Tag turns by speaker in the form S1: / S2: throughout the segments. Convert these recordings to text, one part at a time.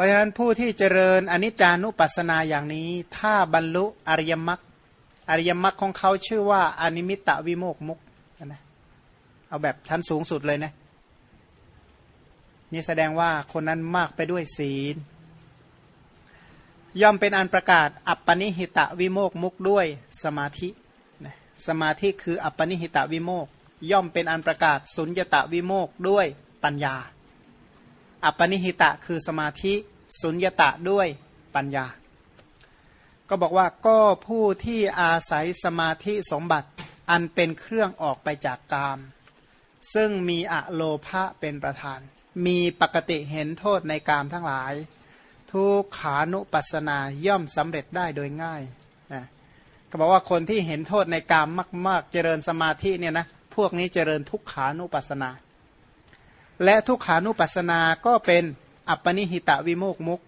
S1: ราะฉะนั้นผู้ที่เจริญอนิจจานุปัสสนาอย่างนี้ ถ้าบรรลุอริยมรรคอริยมรรคของเขาชื่อว่าอนิมิตตวิโมกมุกนะเอาแบบชั้นสูงสุดเลยนะนี่แสดงว่าคนนั้นมากไปด้วยศีล ย่อมเป็นอันประกาศ อัปปนิหิตะวิโมกมุกด้วยสมาธินะสมาธิคืออัปปนิหิตะวิโมกย่อมเป็นอันประกาศสุญญตะวิโมกด้วยปัญญา อัปปนิหิตะคือสมาธิสุญญตะด้วยปัญญา ก็บอกว่าก็ผู้ที่อาศัยสมาธิสมบัติอันเป็นเครื่องออกไปจากกาม ซึ่งมีอะโลภะเป็นประธาน มีปกติเห็นโทษในกามทั้งหลาย ทุกขานุปัสสนาย่อมสำเร็จได้โดยง่ายนะก็บอกว่าคนที่เห็นโทษในกามมาก ๆ เจริญสมาธิเนี่ยนะพวกนี้เจริญทุกขานุปัสสนา และทุกขานุปัสสนาก็เป็นอัปปนิหิตะวิโมกมุก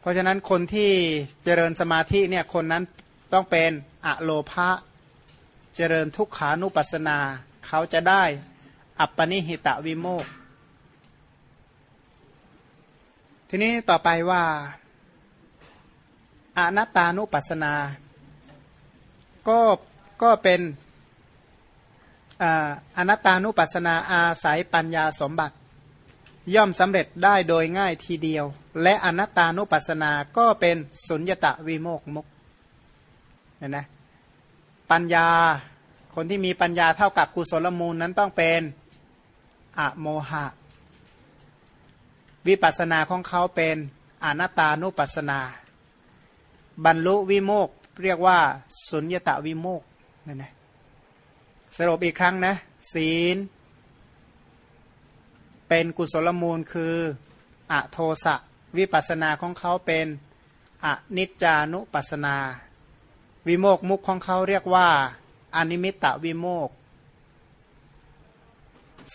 S1: เพราะฉะนั้นคนที่เจริญสมาธิเนี่ยคนนั้นต้องเป็นอะโลภะเจริญทุกขานุปัสสนา เขาจะได้อัปปนิหิตะวิโมก ทีนี้ต่อไปว่าอนัตตานุปัสสนา ก็ก็เป็น อนัตตานุปัสนาอาศัยปัญญาสมบัติ ย่อมสำเร็จได้โดยง่ายทีเดียว และอนัตตานุปัสสนาก็เป็นสุญญตะวิโมกมุกเห็นไหมปัญญาคนที่มีปัญญาเท่ากับกุศลมูลนั้นต้องเป็นอะโมหะ วิปัสนาของเขาเป็นอนัตตานุปัสนา บรรลุวิโมกเรียกว่าสุญญตะวิโมกนั่นนะ สรุปอีกครั้งนะ ศีล เป็นกุศลมูลคืออโทสะวิปัสนาของเขาเป็นอนิจจานุปัสนา วิโมกมุขของเขาเรียกว่าอนิมิตตวิโมก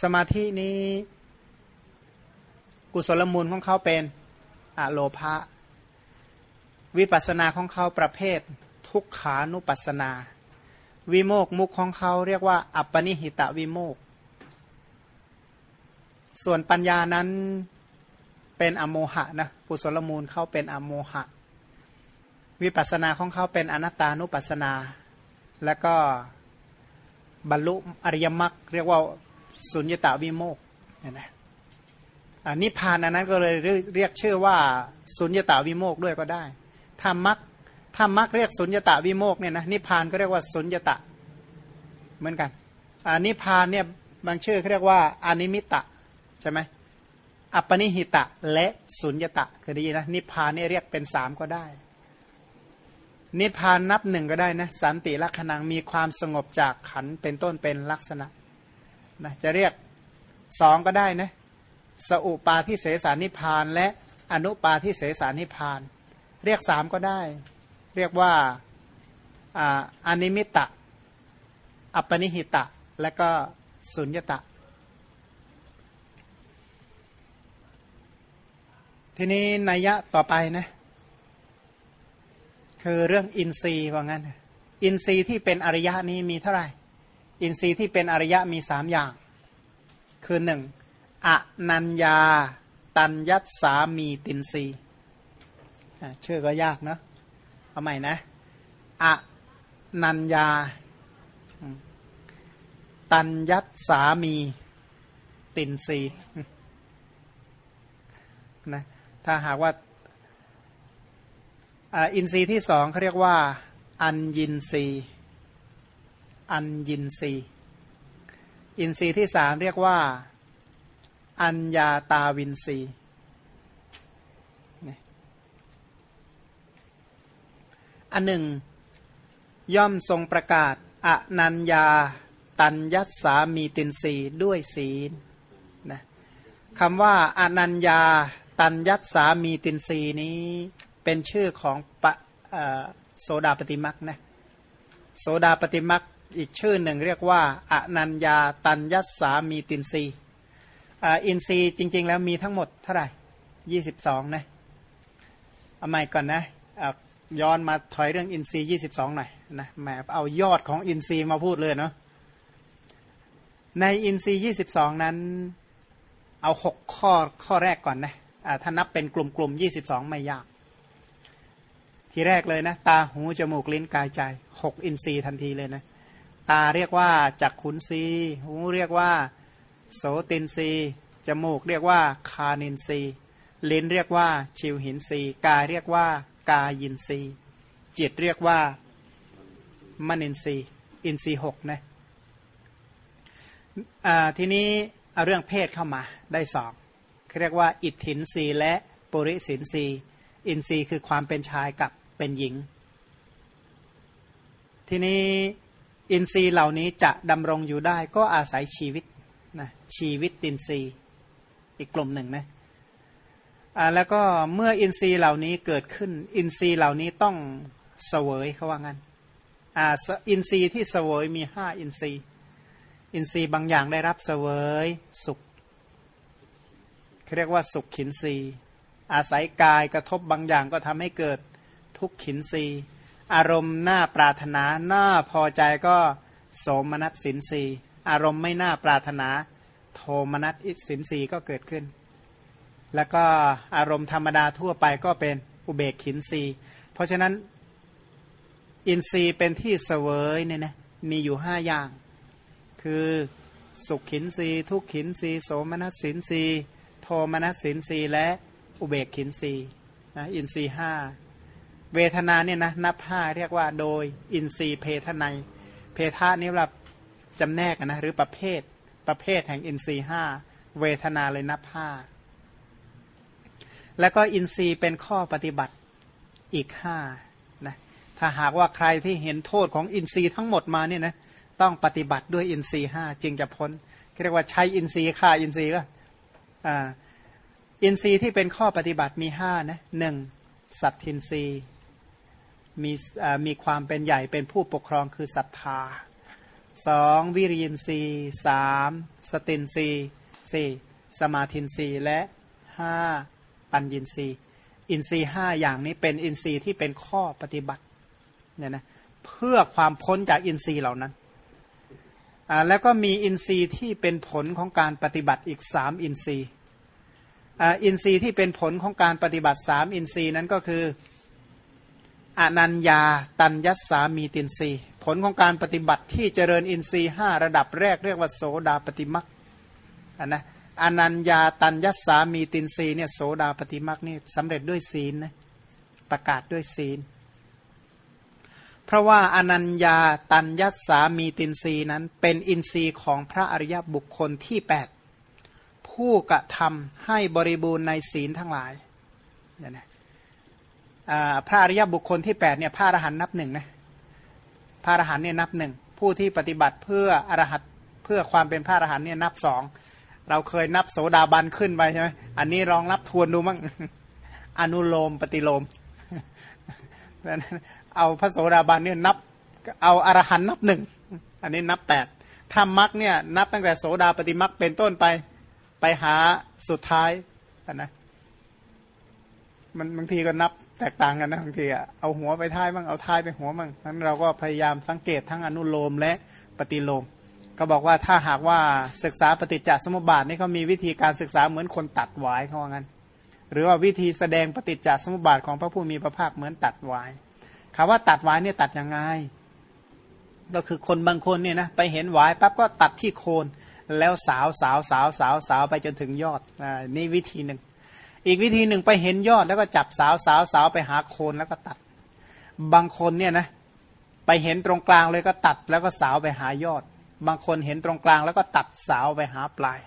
S1: สมาธินี้ กุศลมูลของเขาเป็นอะโลภะวิปัสนาของเขาประเภท ทุกขานุปัสนา วิโมกมุขของเขาเรียกว่า อัปปนิหิตวิโมก ส่วนปัญญานั้นเป็นอโมหะนะกุศลมูลเขาเป็นอโมหะ วิปัสสนาของเขาเป็นอนัตตานุปัสสนา แล้วก็บรรลุอริยมรรคเรียกว่าสุญญตาวิโมกข์เนี่ยนะนิพพานอันนั้นก็เลยเรียกชื่อว่าสุญญตาวิโมกข์ด้วยก็ได้ถ้ามรรค ถ้ามรรคเรียกสุญญตาวิโมกข์เนี่ยนะนิพพานก็เรียกว่าสุญญตะเหมือนกันอ่านิพพานเนี่ยบางชื่อเขาเรียกว่าอนิมิตะใช่ไหมอัปปนิหิตะและสุญญตะคือดีนะนิพพานเนี่ยเรียกเป็นสามก็ได้ นิพานนับหนึ่งก็ได้นะสันติลักษณังมีความสงบจากขันเป็นต้นเป็นลักษณะนะจะเรียกสองก็ได้นะสอุปาทิเสสานิพาน และอนุปาทิเสสานิพาน เรียกสามก็ได้ เรียกว่าอานิมิตะ อัปปนิหิตะ และก็สุญญตะ ทีนี้นัยยะต่อไปนะ คือเรื่องอินทรีย์ว่างั้น อินทรีย์ที่เป็นอริยะนี้มีเท่าไหร่ อินทรีย์ที่เป็นอริยะมีสามอย่าง คือหนึ่งอนัญญา ตัญญัตสามีตินรีชื่อก็ยากเนาะ เอาใหม่นะอนัญญา ตัญญัตสามี ตินรีนะถ้าหากว่าอินทรีย์ที่สองเขาเรียกว่า อัญญินทรีย์อัญญินทรีย์อินทรีย์ที่สามเรียกว่า อัญญาตาวินทรีย์ อันหนึ่ง ย่อมทรงประกาศอนัญญาตัญยัตสามีตินรีด้วยศีลนะคำว่าอนัญญาตัญยัตสามีตินรีนี้เป็นชื่อของปะโสดาปฏิมักนะโสดาปฏิมักอีกชื่อหนึ่งเรียกว่าอนัญญาตัญยัตสามีตินรีอินทรีย์จริง ๆ แล้วมีทั้งหมดเท่าไหร่ยี่สิบสองนะ เอาใหม่ก่อนนะ ย้อนมาถอยเรื่องอินทรีย์ยี่สิบสองหน่อยนะแหมเอายอดของอินทรีย์มาพูดเลยเนาะในอินทรีย์ยี่สิบสองนั้น เอาหกข้อข้อแรกก่อนนะะถ้านับเป็นกลุ่มๆยี่สิบสองไม่ยาก ทีแรกเลยนะ ตาหูจมูกลิ้นกายใจหกอินทรีย์ทันทีเลยนะ ตาเรียกว่าจักขุนซีหูเรียกว่า โสตินซีจมูกเรียกว่าคานินซีลิ้นเรียกว่าชิวหินทรีย์กายเรียกว่า กายินทรีย์จิตเรียกว่ามนินทรีย์อินทรีย์หกนะทีนี้เอาเรื่องเพศเข้ามาได้สองเรียกว่า อิตถินทรีย์และปุริสินทรีย์อินทรีย์คือความเป็นชายกับเป็นหญิง ทีนี้อินทรีย์เหล่านี้จะดำรงอยู่ได้ก็อาศัยชีวิตนะชีวิตอินทรีย์อีกกลุ่มหนึ่งนะ อ่าแล้วก็เมื่ออินทรีย์เหล่านี้เกิดขึ้น อินทรีย์เหล่านี้ต้องเสวยเขาว่างั้นอ่าอินทรีย์ที่เสวยมีห้าอินทรีย์ อินทรีย์บางอย่างได้รับเสวยสุขเรียกว่าสุขขินรีอาศัยกายกระทบบางอย่างก็ทำให้เกิดทุกขินรีอารมณ์น่าปรารถนาน่าพอใจก็โสมนัสสินรีอารมณ์ไม่น่าปรารถนา โทมนัสอิสินรีก็เกิดขึ้น แล้วก็อารมณ์ธรรมดาทั่วไปก็เป็นอุเบกขินรีเพราะฉะนั้นอินทรีย์เป็นที่เสวยเนี่ยนะมีอยู่ห้าอย่าง คือสุขขินรีทุกขินรีโสมนัสสินรีโทมนัสสินรีและอุเบกขินรีนะอินทรีห้าเวทนาเนี่ยนะนับห้าเรียกว่าโดยอินทรีเพทนายเพทะนี่เราจำแนกนะหรือประเภทประเภทแห่งอินทรีห้าเวทนาเลยนับห้า แล้วก็อินทรีย์เป็นข้อปฏิบัติอีกห้านะถ้าหากว่าใครที่เห็นโทษของอินทรีย์ทั้งหมดมาเนี่ยนะต้องปฏิบัติด้วยอินทรีห้าจึงจะพ้นเรียกว่าใช้อินทรีย์ฆ่าอินทรีย์ก็อินทรีย์ที่เป็นข้อปฏิบัติมีห้านะหนึ่งสัตทินทรีย์มีมีความเป็นใหญ่เป็นผู้ปกครองคือศรัทธาสองวิริยินทรีย์สามสตินทรีย์สี่สมาธินทรีย์และห้า ปัญญินทรีย์ อินทรีย์ห้าอย่างนี้เป็นอินทรีย์ที่เป็นข้อปฏิบัติเนี่ยนะเพื่อความพ้นจากอินทรีย์เหล่านั้นอ่าแล้วก็มีอินทรีย์ที่เป็นผลของการปฏิบัติอีกสามอินทรีย์อินทรีย์ที่เป็นผลของการปฏิบัติสามอินทรีย์นั้นก็คืออนัญญาตัญยัสสามีตินทรีย์ ผลของการปฏิบัติที่เจริญอินทรีย์ห้าระดับแรกเรียกว่าโสดาปฏิมักอันนะ อนัญญาตัญยัสามีตินรีเนี่ยโสดาปฏิมักนี่สำเร็จด้วยศีลนะประกาศด้วยศีล เพราะว่าอนัญญาตัญยัสามีตินรีนั้น เป็นอินทรีย์ของพระอริยบุคคลที่ 8 ผู้กระทำให้บริบูรณ์ในศีลทั้งหลายเนี่ยนะพระอริยบุคคลที่8เนี่ยพระอรหันต์นับหนึ่งนะพระอรหันต์เนี่ยนับหนึ่งผู้ที่ปฏิบัติเพื่ออรหัตเพื่อความเป็นพระอรหันต์เนี่ยนับสอง เราเคยนับโสดาบันขึ้นไปใช่ไหมอันนี้ลองนับทวนดูมั่งอนุโลมปฏิโลมเอาพระโสดาบันเนี่ยนับเอาอรหันนับหนึ่งอันนี้นับแปดถ้ามักเนี่ยนับตั้งแต่โสดาปฏิมักเป็นต้นไปไปหาสุดท้ายนะมันบางทีก็นับแตกต่างกันนะบางทีอะเอาหัวไปท้ายบ้างเอาท้ายไปหัวบ้างนั้นเราก็พยายามสังเกตทั้งอนุโลมและปฏิโลม ก็บอกว่าถ้าหากว่าศึกษาปฏิจจสมุปบาทนี่เขามีวิธีการศึกษาเหมือนคนตัดหวายเขาว่างั้น หรือว่าวิธีแสดงปฏิจจสมุปบาทของพระผู้มีพระภาคเหมือนตัดหวายคำว่าตัดไว้เนี่ยตัดยังไง ก็คือคนบางคนเนี่ยนะไปเห็นหวายปั๊บก็ตัดที่โคน แล้วสาวสาวสาวสาวสาวไปจนถึงยอดอ่านี่วิธีหนึ่ง อีกวิธีหนึ่งไปเห็นยอดแล้วก็จับสาวสาวสาวไปหาโคนแล้วก็ตัด บางคนเนี่ยนะไปเห็นตรงกลางเลยก็ตัดแล้วก็สาวไปหายอด บางคนเห็นตรงกลางแล้วก็ตัดสาวไปหาปลาย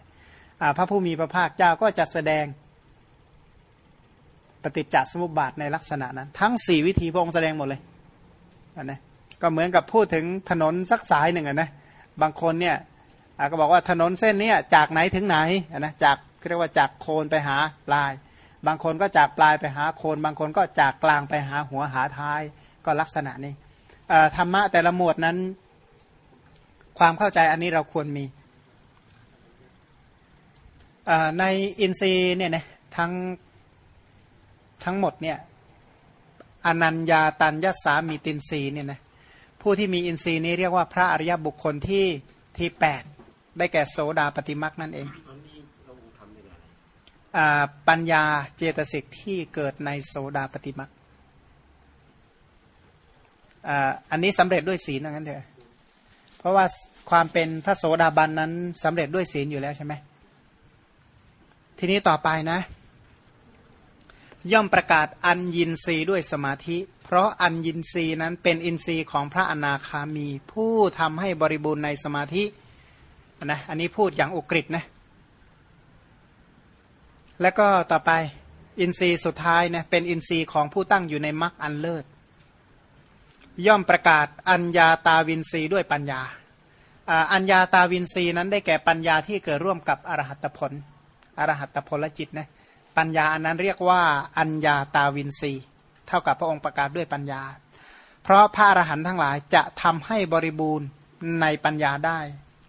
S1: พระผู้มีพระภาคเจ้าก็จะแสดงปฏิจจสมุปบาทในลักษณะนั้น ทั้งสี่วิธีพระองค์แสดงหมดเลยนะก็เหมือนกับพูดถึงถนนสักสายหนึ่งนะบางคนเนี่ยก็บอกว่าถนนเส้นนี้จากไหนถึงไหนนะจากเรียกว่าจากโคนไปหาปลาย บางคนก็จากปลายไปหาโคน บางคนก็จากกลางไปหาหัวหาท้ายก็ลักษณะนี้ธรรมะแต่ละหมวดนั้น ความเข้าใจอันนี้เราควรมีในอินทรีย์เนี่ยนะทั้งทั้งหมดเนี่ยอนัญญาตัญญสามีตินรีเนี่ยนะผู้ที่มีอินทรีย์นี้เรียกว่าพระอริยบุคคลที่ที่แปดได้แก่โสดาปฏิมักนั่นเองปัญญาเจตสิกที่เกิดในโสดาปฏิมักอันนี้สำเร็จด้วยศีลนั่นเถอะ เพราะว่าความเป็นพระโสดาบันนั้นสำเร็จด้วยศีลอยู่แล้วใช่ไหมทีนี้ต่อไปนะ ย่อมประกาศอันยินรีด้วยสมาธิ เพราะอันยินรีนั้นเป็นอินทรีย์ของพระอนาคามี ผู้ทำให้บริบูรณ์ในสมาธินะอันนี้พูดอย่างอุกฤษนะแล้วก็ต่อไปอินทรีย์สุดท้ายนะเป็นอินทรีย์ของผู้ตั้งอยู่ในมรรคอันเลิศ ย่อมประกาศอัญญาตาวินทรีย์ด้วยปัญญา อัญญาตาวินทรีย์นั้นได้แก่ปัญญาที่เกิดร่วมกับอรหัตผล อรหัตผลจิตนะปัญญาอันนั้นเรียกว่าอัญญาตาวินทรีย์เท่ากับพระองค์ประกาศด้วยปัญญา เพราะพระอรหันต์ทั้งหลายจะทำให้บริบูรณ์ในปัญญาได้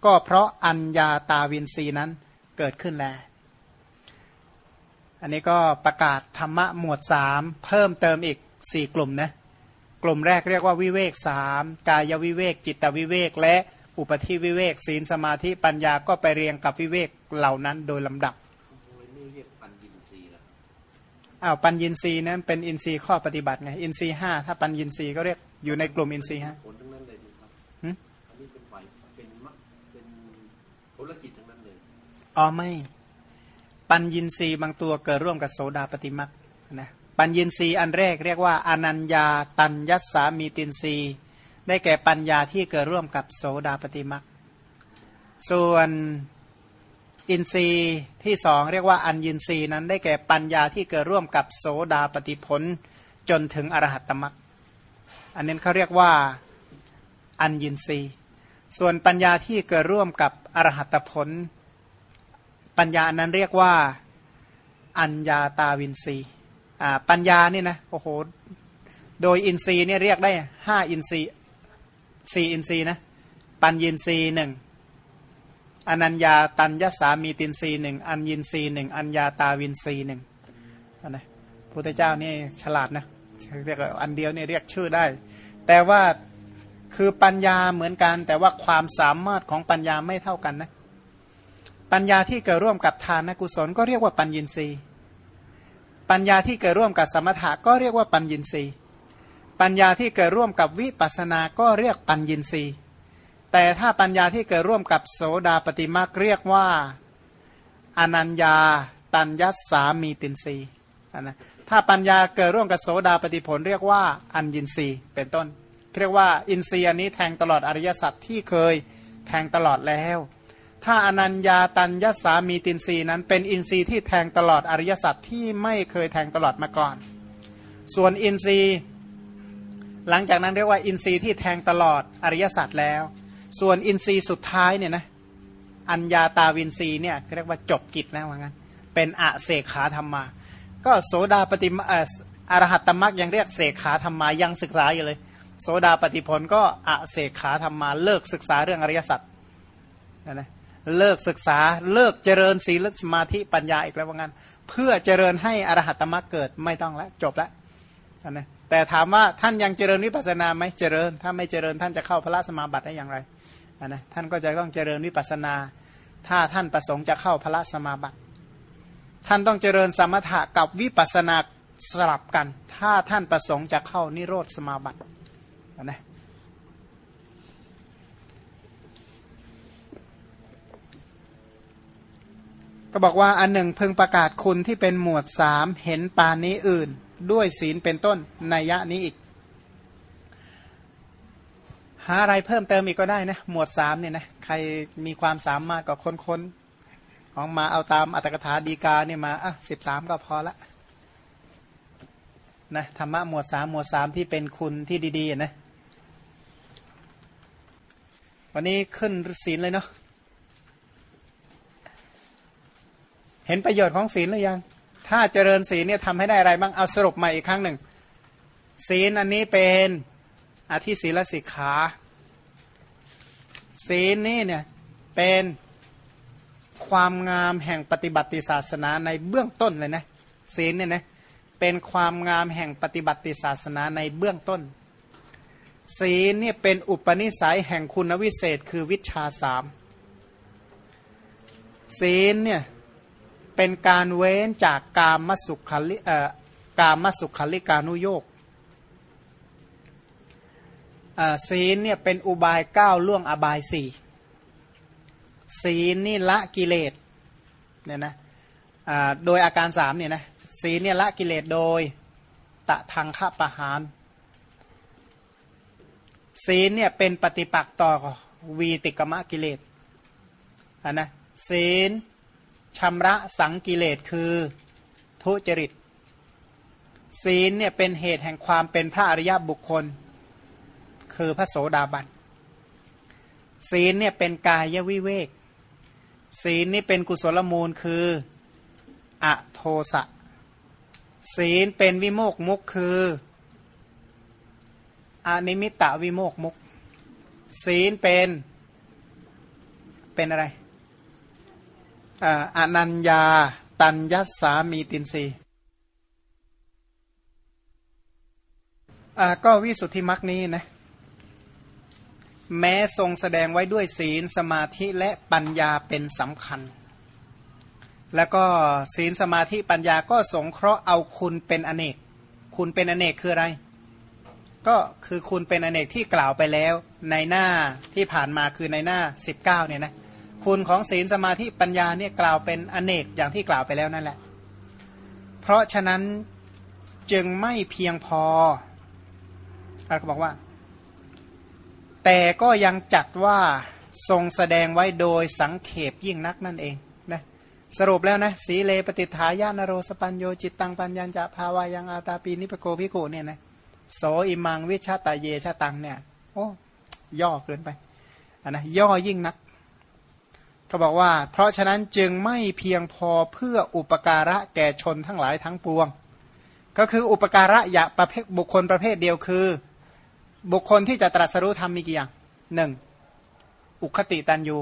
S1: ก็เพราะอัญญาตาวินทรีย์นั้นเกิดขึ้นแล้วอันนี้ก็ประกาศธรรมะหมวดสามเพิ่มเติมอีกสี่กลุ่มนะ กลุ่มแรกเรียกว่าวิเวกสามกายวิเวกจิตวิเวกและอุปธิวิเวกศีลสมาธิปัญญาก็ไปเรียงกับวิเวกเหล่านั้นโดยลำดับอ้าวปัญญินรีนั้นเป็นอินทรีย์ข้อปฏิบัติไงอินทรีย์ห้าถ้าปัญญินรีก็เรียกอยู่ในกลุ่มอินทรีย์ห้าผลทั้งนั้นเลยครับอันนี้เป็นฝ่ายเป็นมเป็นผลจิตทั้งนั้นเลยอ๋อไม่ ปัญญินรีบางตัวเกิดร่วมกับโสดาปฏิมักนะ ปัญญินรีอันแรกเรียกว่าอนัญญาตัญยัสสามีตินรีได้แก่ปัญญาที่เกิดร่วมกับโสดาปฏิมักส่วนอินทรีย์ที่สองเรียกว่าอัญญินทรีย์นั้นได้แก่ปัญญาที่เกิดร่วมกับโสดาปฏิผลจนถึงอรหัตตมักอันนี้เขาเรียกว่าอัญญินทรีย์ส่วนปัญญาที่เกิดร่วมกับอรหัตผล ปัญญานั้นเรียกว่า อัญญาตาวินรี ปัญญานี่นะโอ้โหโดยอินทรีย์เนี่ยเรียกได้ห้าอินทรีย์สี่อินทรีย์นะปัญญินทรีย์หนึ่งอนัญญาตัญญสามีตินทรีย์หนึ่งอัญญินทรีย์หนึ่งอัญญาตาวินทรีย์หนึ่งนะพุทธเจ้านี่ฉลาดนะเรียกอันเดียวเนี่ยเรียกชื่อได้ แต่ว่าคือปัญญาเหมือนกัน แต่ว่าความสามารถของปัญญาไม่เท่ากันนะปัญญาที่เกิดร่วมกับทานกุศลก็เรียกว่าปัญญินทรีย์ ปัญญาที่เกิดร่วมกับสมถะก็เรียกว่าปัญญินทรีย์ ปัญญาที่เกิดร่วมกับวิปัสสนาก็เรียกปัญญินทรีย์ แต่ถ้าปัญญาที่เกิดร่วมกับโสดาปฏิมาเรียกว่าอนัญญาตัญญัสามีตินรีนะถ้าปัญญาเกิดร่วมกับโสดาปฏิผล เรียกว่าอัญญินทรีย์เป็นต้น เรียกว่าอินทรีย์นี้แทงตลอดอริยสัจที่เคยแทงตลอดแล้ว ถ้าอนัญญาตัญญสามีตินรีนั้น เป็นอินทรีย์ที่แทงตลอดอริยสัจที่ไม่เคยแทงตลอดมาก่อน ส่วนอินทรีย์ หลังจากนั้นเรียกว่าอินทรีย์ที่แทงตลอดอริยสัจแล้ว ส่วนอินทรีย์สุดท้ายเนี่ยนะอัญญาตาวินทรีย์เนี่ยเรียกว่าจบกิจแล้วว่างั้น เป็นอะเสกขาธรรมา ก็โสดาปฏิมาอรหัตตมักยังเรียกเสกขาธรรมายังศึกษาอยู่เลย โสดาปฏิผลก็อะเสกขาธรรมาเลิกศึกษาเรื่องอริยสัจนะนะ เลิกศึกษาเลิกเจริญศีลสมาธิปัญญาอีกแล้วว่างั้น เพื่อเจริญให้อรหัตมรรคเกิดไม่ต้องแล้วจบแล้วนะแต่ถามว่าท่านยังเจริญวิปัสนาไหมเจริญ ถ้าไม่เจริญท่านจะเข้าพระสมาบัติได้อย่างไรนะท่านก็จะต้องเจริญวิปัสนา ถ้าท่านประสงค์จะเข้าพระสมาบัติ ท่านต้องเจริญสมถะกับวิปัสนาสลับกัน ถ้าท่านประสงค์จะเข้านิโรธสมาบัตินะ ก็บอกว่าอันหนึ่งพึงประกาศคุณที่เป็นหมวดสามเห็นปานนี้อื่น ด้วยศีลเป็นต้นในยะนี้อีก หาอะไรเพิ่มเติมอีกก็ได้นะหมวดสามเนี่ยนะใครมีความสามารถก็ค้นค้นของมาเอาตามอัตถกถาดีกาเนี่ยมาอะสิบสามก็พอละนะธรรมะหมวดสามหมวดสามที่เป็นคุณที่ดีๆนะวันนี้ขึ้นศีลเลยเนาะ เห็นประโยชน์ของศีลหรือยัง ถ้าเจริญศีลเนี่ยทำให้ได้อะไรบ้าง เอาสรุปใหม่อีกครั้งหนึ่ง ศีลอันนี้เป็นอธิศีลสิกขา ศีลนี่เนี่ยเป็นความงามแห่งปฏิบัติศาสนาในเบื้องต้นเลยนะศีลเนี่ยนะเป็นความงามแห่งปฏิบัติศาสนาในเบื้องต้น ศีลเนี่ยเป็นอุปนิสัยแห่งคุณวิเศษคือวิชาสามศีลเนี่ย เป็นการเว้นจากกามมสุขลิกามมสุขลิกานุโยกศีลเนี่ยเป็นอุบายก้าวล่วงอบายสี่ศีลนี่ละกิเลสเนี่ยนะโดยอาการสามเนี่ยนะศีลเนี่ยละกิเลสโดยตะทางฆประหารศีลเนี่ยเป็นปฏิปักษ์ต่อวีติกมะกิเลสนนะศีล ชำระสังกิเลสคือทุจริต ศีลเนี่ยเป็นเหตุแห่งความเป็นพระอริยบุคคล คือพระโสดาบันศีลเนี่ยเป็นกายวิเวก ศีลนี่เป็นกุศลมูลคืออโทสะศีลเป็นวิโมกมุกคืออนิมิตะวิโมกมุก ศีลเป็นเป็นอะไร อนัญญาตัญญสามีตินรีก็วิสุทธิมรรคนี้นะแม้ทรงแสดงไว้ด้วยศีลสมาธิและปัญญาเป็นสำคัญ แล้วก็ศีลสมาธิปัญญาก็สงเคราะห์เอาคุณเป็นอเนก คุณเป็นอเนกคืออะไร ก็คือคุณเป็นอเนกที่กล่าวไปแล้วในหน้าที่ผ่านมาคือในหน้า 19เนี่ยนะ คุณของศีลสมาธิปัญญาเนี่ยกล่าวเป็นอเนกอย่างที่กล่าวไปแล้วนั่นแหละ เพราะฉะนั้นจึงไม่เพียงพอเขาบอกว่า แต่ก็ยังจัดว่าทรงแสดงไว้โดยสังเขปยิ่งนักนั่นเองนะสรุปแล้วนะสีเลปฏิฐายานโรสปัญโยจิตตังปัญญาจะภาวายังอาตาปีนิปโกพิโกเนี่ยนะโสอิมังวิชาตาเยชาตังเนี่ยโอ้ย่อเกินไปอันนะย่อยิ่งนัก เขาบอกว่า เพราะฉะนั้นจึงไม่เพียงพอเพื่ออุปการะแก่ชนทั้งหลายทั้งปวง ก็คืออุปการะอย่าประเภทบุคคลประเภทเดียวคือ บุคคลที่จะตรัสรู้ธรรมมีกี่อย่างหนึ่งอุคติตันยู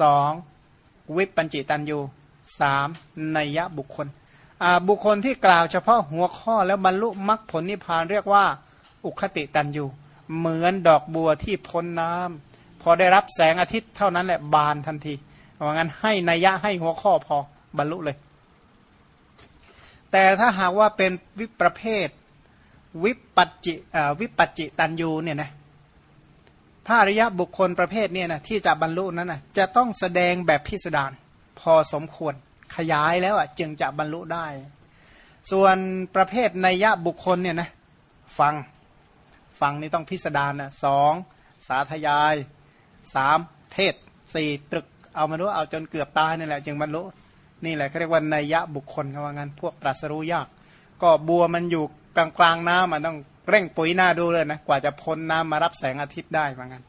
S1: สองวิปปัญจิตันยูสามนัยยะบุคคล บุคคลที่กล่าวเฉพาะหัวข้อแล้วบรรลุมรรคผลนิพพานเรียกว่า อุคติตันยูเหมือนดอกบัวที่พ้นน้ำ พอได้รับแสงอาทิตย์เท่านั้นแหละบานทันทีว่างั้นให้นัยยะให้หัวข้อพอบรรลุเลย แต่ถ้าหากว่าเป็นวิประเภทวิปัจจิวิปัจจิตันยูเนี่ยนะพระอริยะบุคคลประเภทเนี่ยนะที่จะบรรลุนั้นนะจะต้องแสดงแบบพิสดารพอสมควรขยายแล้วอะจึงจะบรรลุได้ ส่วนประเภทนัยยะบุคคลเนี่ยนะฟังฟังนี่ต้องพิสดารนะสองสาธยาย สามเทศสี่ตรึกเอามารู้เอาจนเกือบตายนี่แหละ จึงบรรลุนี่แหละเขาเรียกว่านัยยะบุคคลเขาว่างั้น พวกตรัสรู้ยาก ก็บัวมันอยู่กลางๆน้ำมันต้องเร่งปุ๋ยหน้าดูเลยนะกว่าจะพ้นน้ำมารับแสงอาทิตย์ได้ว่างั้น